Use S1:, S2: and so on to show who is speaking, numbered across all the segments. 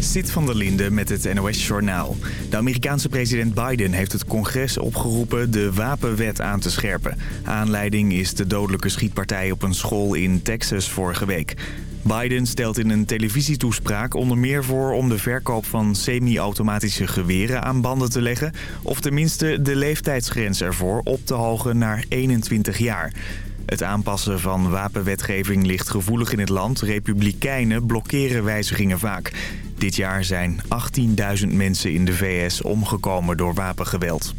S1: Sit van der Linde met het NOS-journaal. De Amerikaanse president Biden heeft het congres opgeroepen de wapenwet aan te scherpen. Aanleiding is de dodelijke schietpartij op een school in Texas vorige week. Biden stelt in een televisietoespraak onder meer voor om de verkoop van semi-automatische geweren aan banden te leggen... of tenminste de leeftijdsgrens ervoor op te hogen naar 21 jaar. Het aanpassen van wapenwetgeving ligt gevoelig in het land. Republikeinen blokkeren wijzigingen vaak. Dit jaar zijn 18.000 mensen in de VS omgekomen door wapengeweld.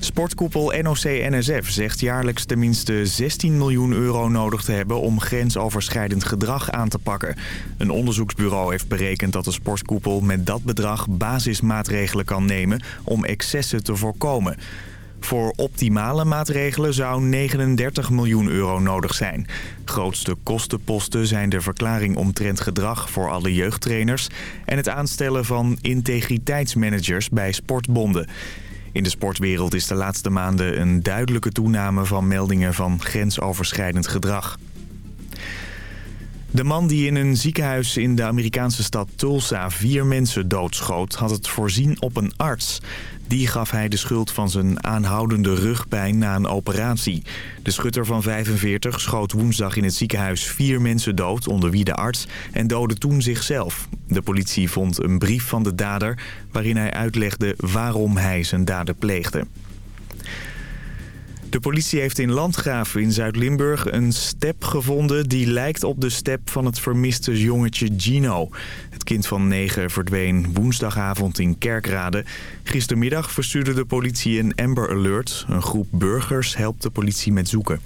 S1: Sportkoepel NOC-NSF zegt jaarlijks tenminste 16 miljoen euro nodig te hebben om grensoverschrijdend gedrag aan te pakken. Een onderzoeksbureau heeft berekend dat de sportkoepel met dat bedrag basismaatregelen kan nemen om excessen te voorkomen. Voor optimale maatregelen zou 39 miljoen euro nodig zijn. Grootste kostenposten zijn de verklaring omtrent gedrag voor alle jeugdtrainers... en het aanstellen van integriteitsmanagers bij sportbonden. In de sportwereld is de laatste maanden een duidelijke toename van meldingen van grensoverschrijdend gedrag. De man die in een ziekenhuis in de Amerikaanse stad Tulsa vier mensen doodschoot... had het voorzien op een arts. Die gaf hij de schuld van zijn aanhoudende rugpijn na een operatie. De schutter van 45 schoot woensdag in het ziekenhuis vier mensen dood, onder wie de arts, en doodde toen zichzelf. De politie vond een brief van de dader waarin hij uitlegde waarom hij zijn daden pleegde. De politie heeft in Landgraven in Zuid-Limburg een step gevonden... die lijkt op de step van het vermiste jongetje Gino. Kind van negen verdween woensdagavond in Kerkrade. Gistermiddag verstuurde de politie een Amber Alert. Een groep burgers helpt de politie met zoeken.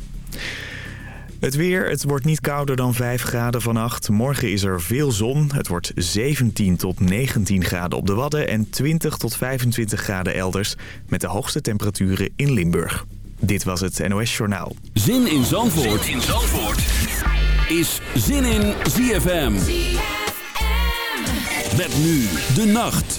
S1: Het weer, het wordt niet kouder dan 5 graden vannacht. Morgen is er veel zon. Het wordt 17 tot 19 graden op de Wadden en 20 tot 25 graden elders... met de hoogste temperaturen in Limburg. Dit was het NOS Journaal.
S2: Zin in Zandvoort, zin in Zandvoort. is Zin in ZFM. Met nu de nacht.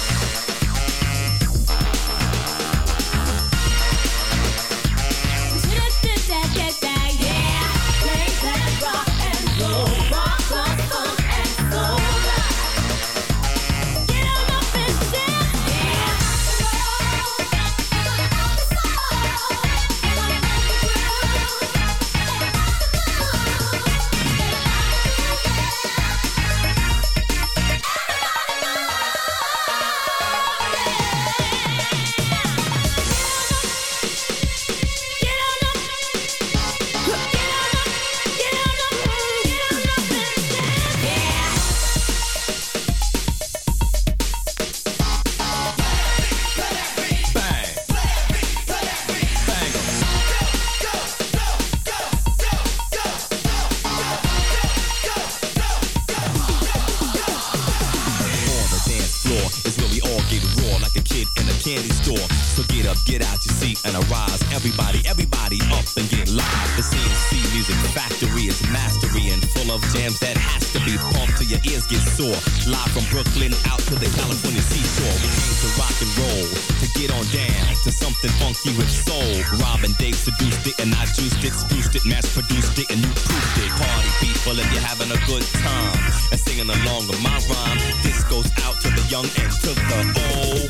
S3: Soul. Robin Dave seduced it and I juiced it, spruced it, mass produced it, and you proofed it. Party people if you're having a good time and singing along with my rhyme. This goes out to the young and to the old.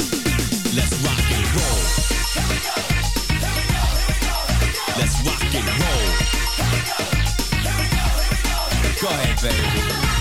S3: Let's rock and roll. Let's rock and roll. Go ahead, baby.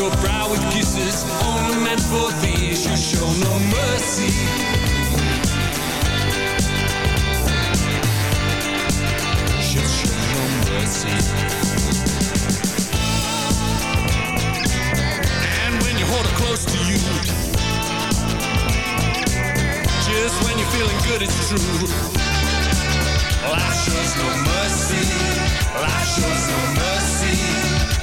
S4: your
S5: brow with kisses. Only meant for these You show no mercy. You show no mercy. And when you hold her close to you Just when you're feeling good it's true. Life shows no mercy. Life shows no mercy.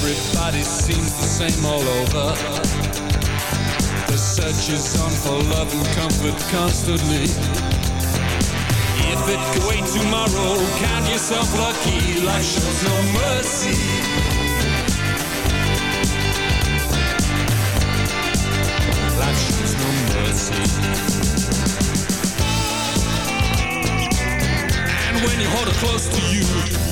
S5: Everybody seems the same all over. The search is on for love and comfort constantly. If it could wait tomorrow, count yourself lucky Life shows no mercy. Life shows no mercy. And when you hold it close to you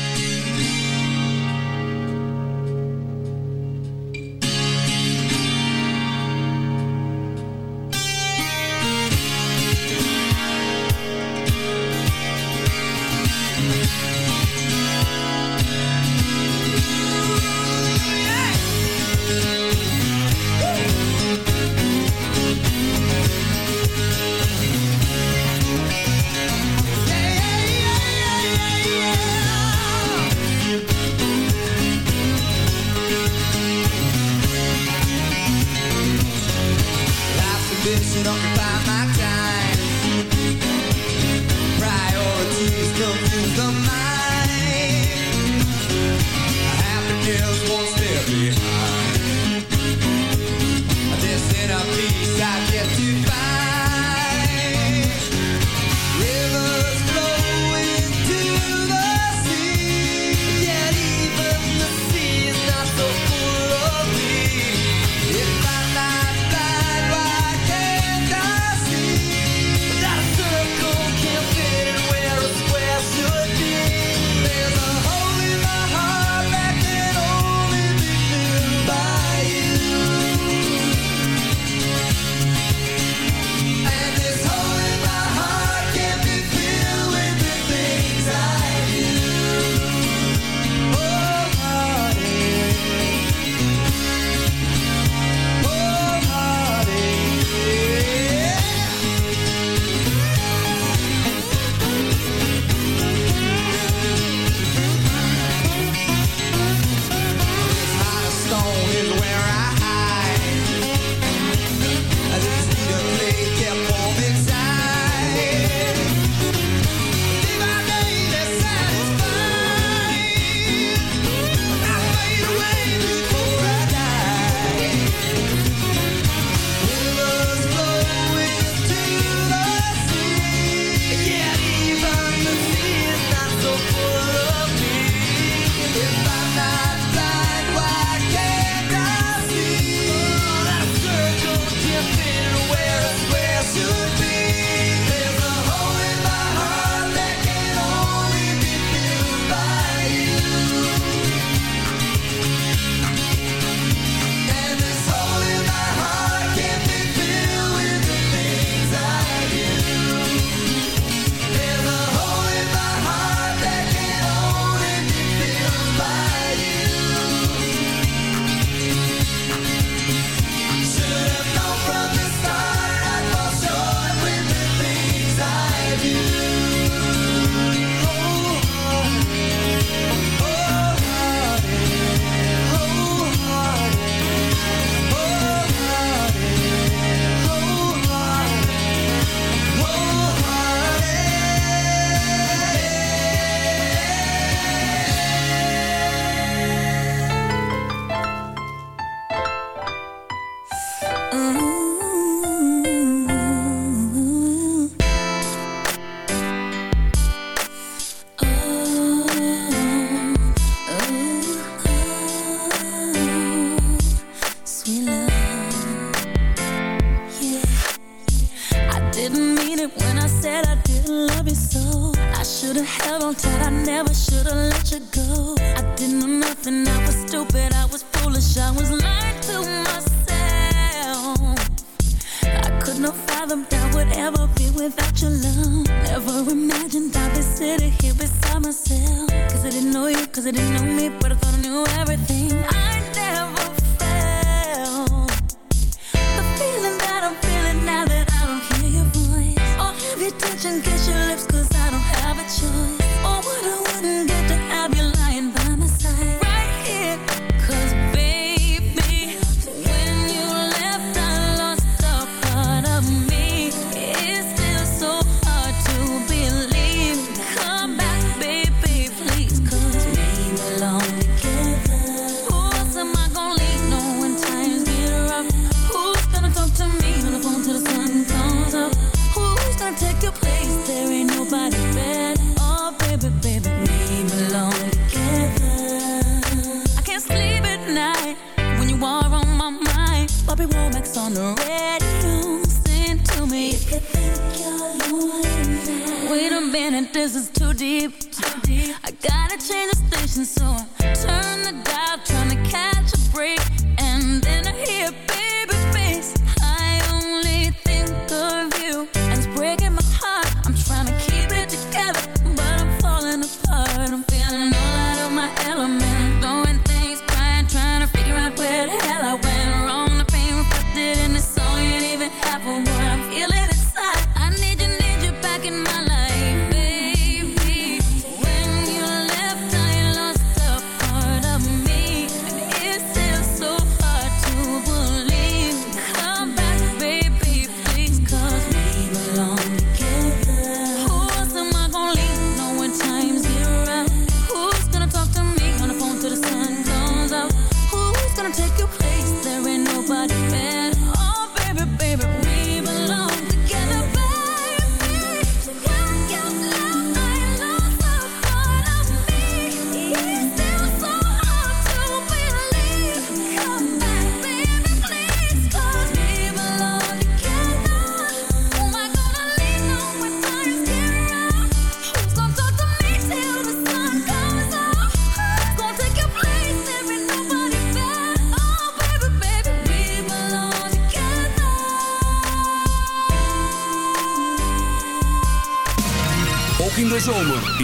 S6: Every
S7: woman's on the radio Sing to me you think you're. Wait a
S8: minute, this is too deep, too deep. I gotta change the station So I turn the dial Trying to catch a break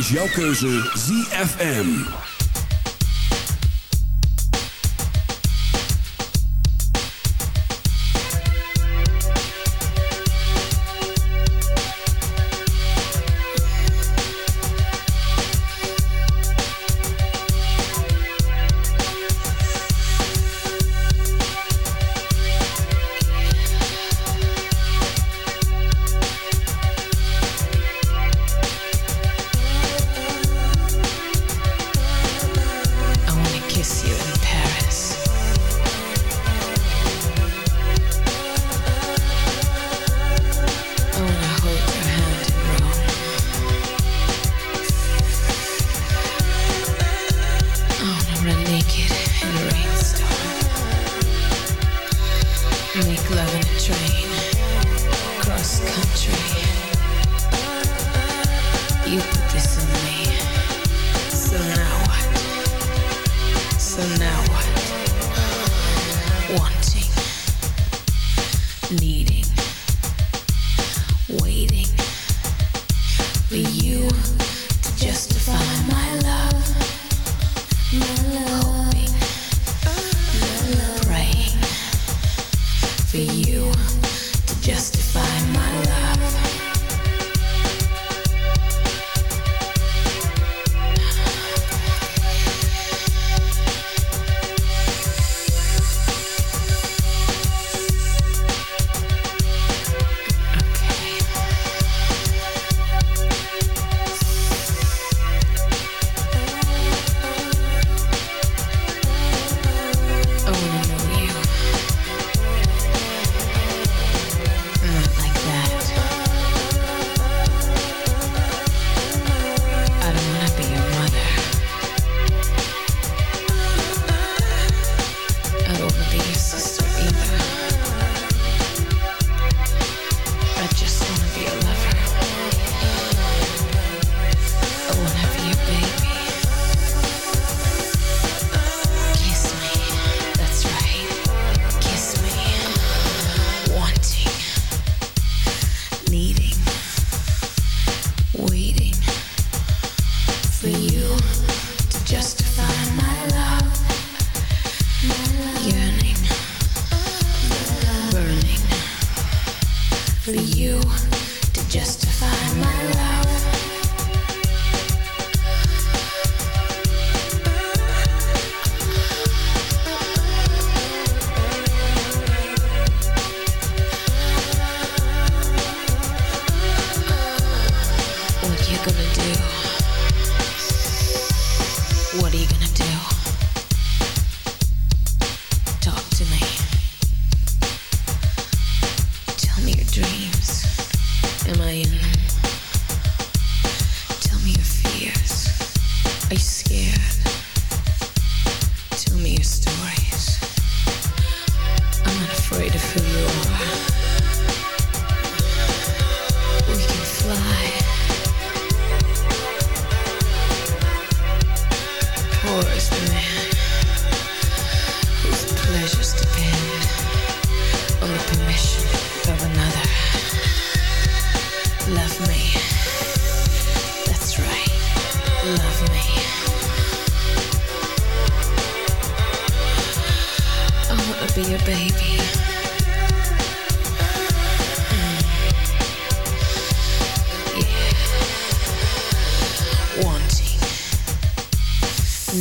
S8: is jouw keuze ZFM.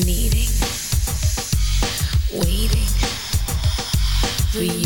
S8: needing, waiting for you.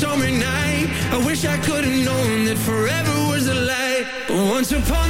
S8: summer night. I wish I could have known that forever was a lie. But once upon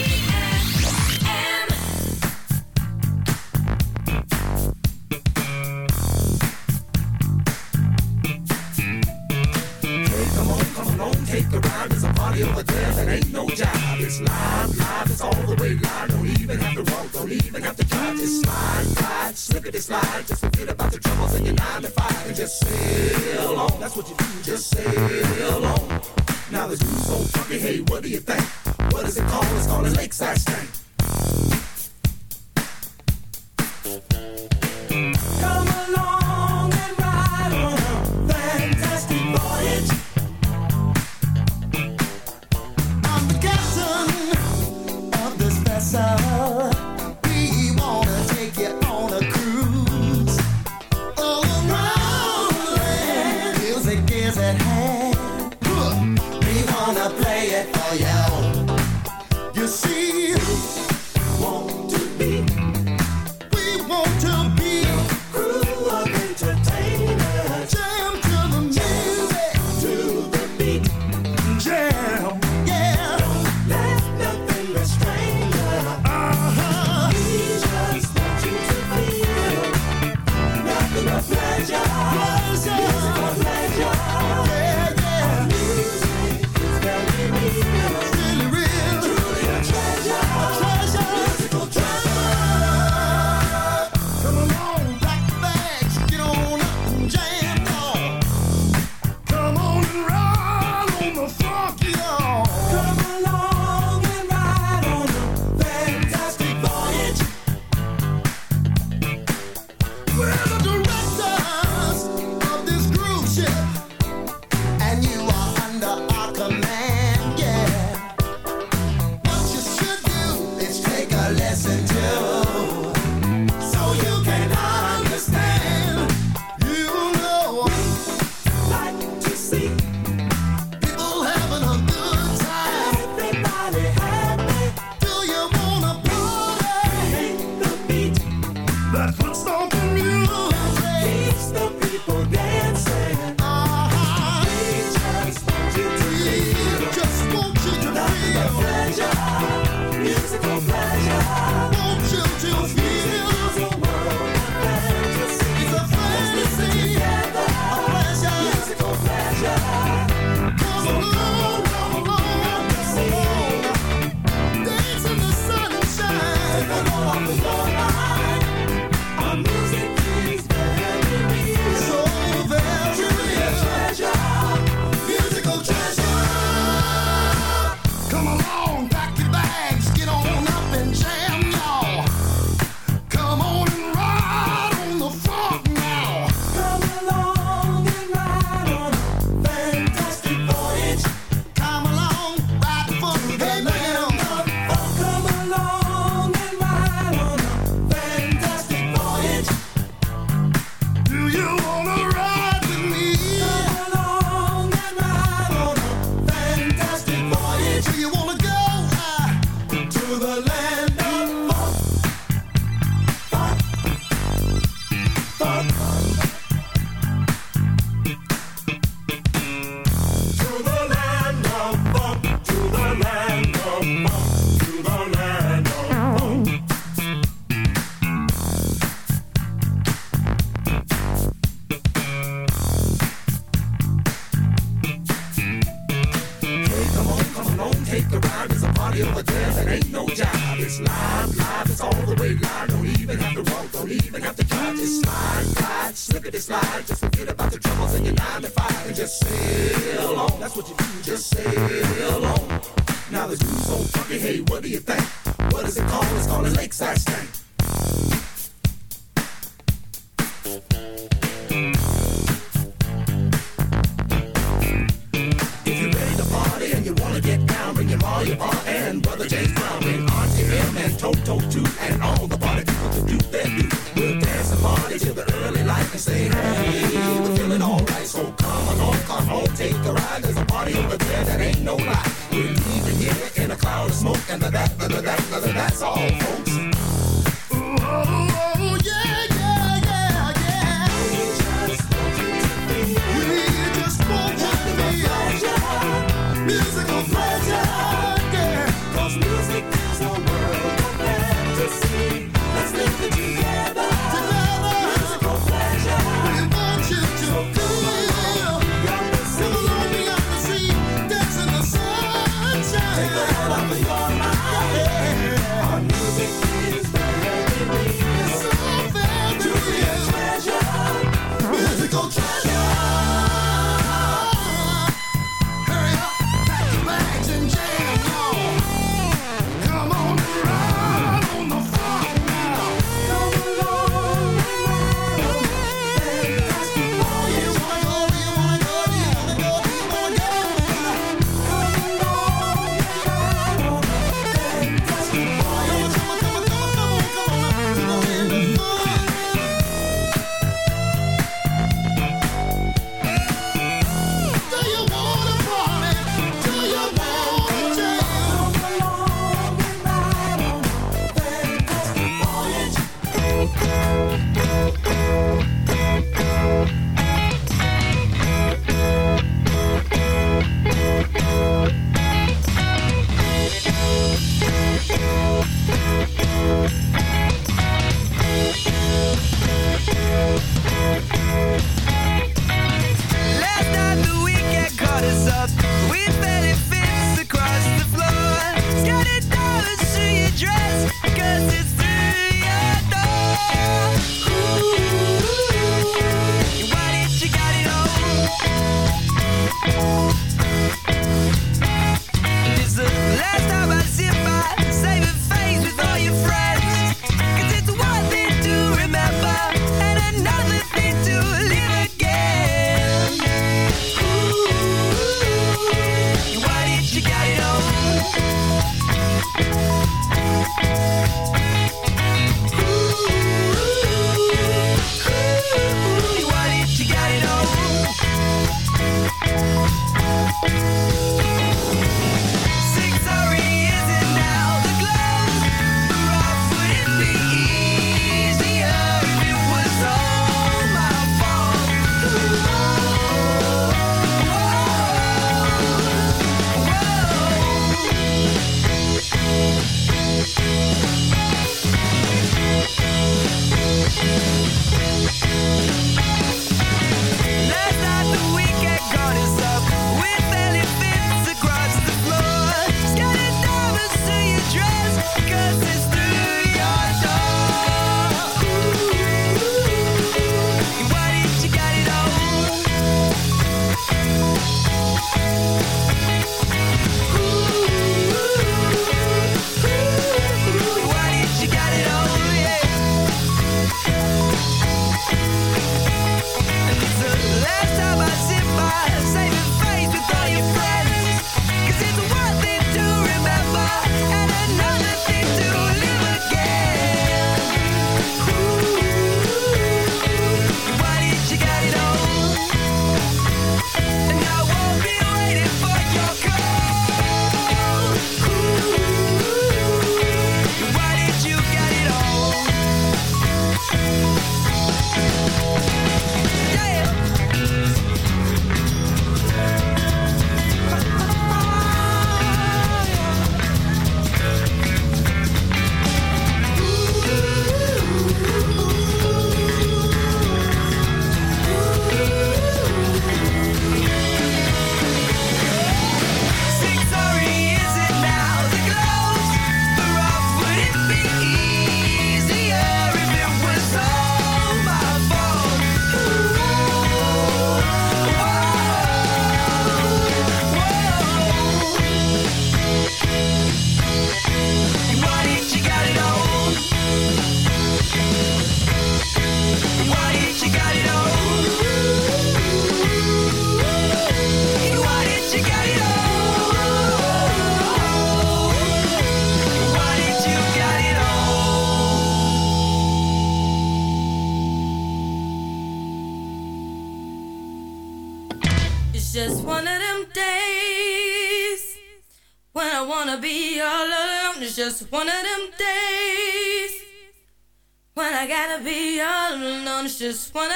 S2: Just one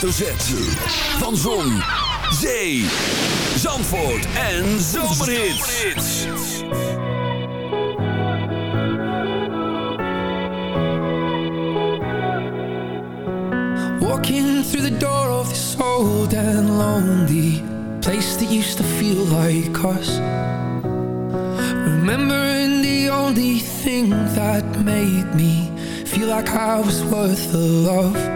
S2: The Z. Van Zon, Zee, Zandvoort en Zomerhits.
S6: Walking through the door of this old and lonely place that used to feel like us. Remembering the only thing that made me feel like I was worth the love.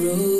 S9: Frozen.